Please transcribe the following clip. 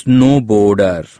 snowboarder.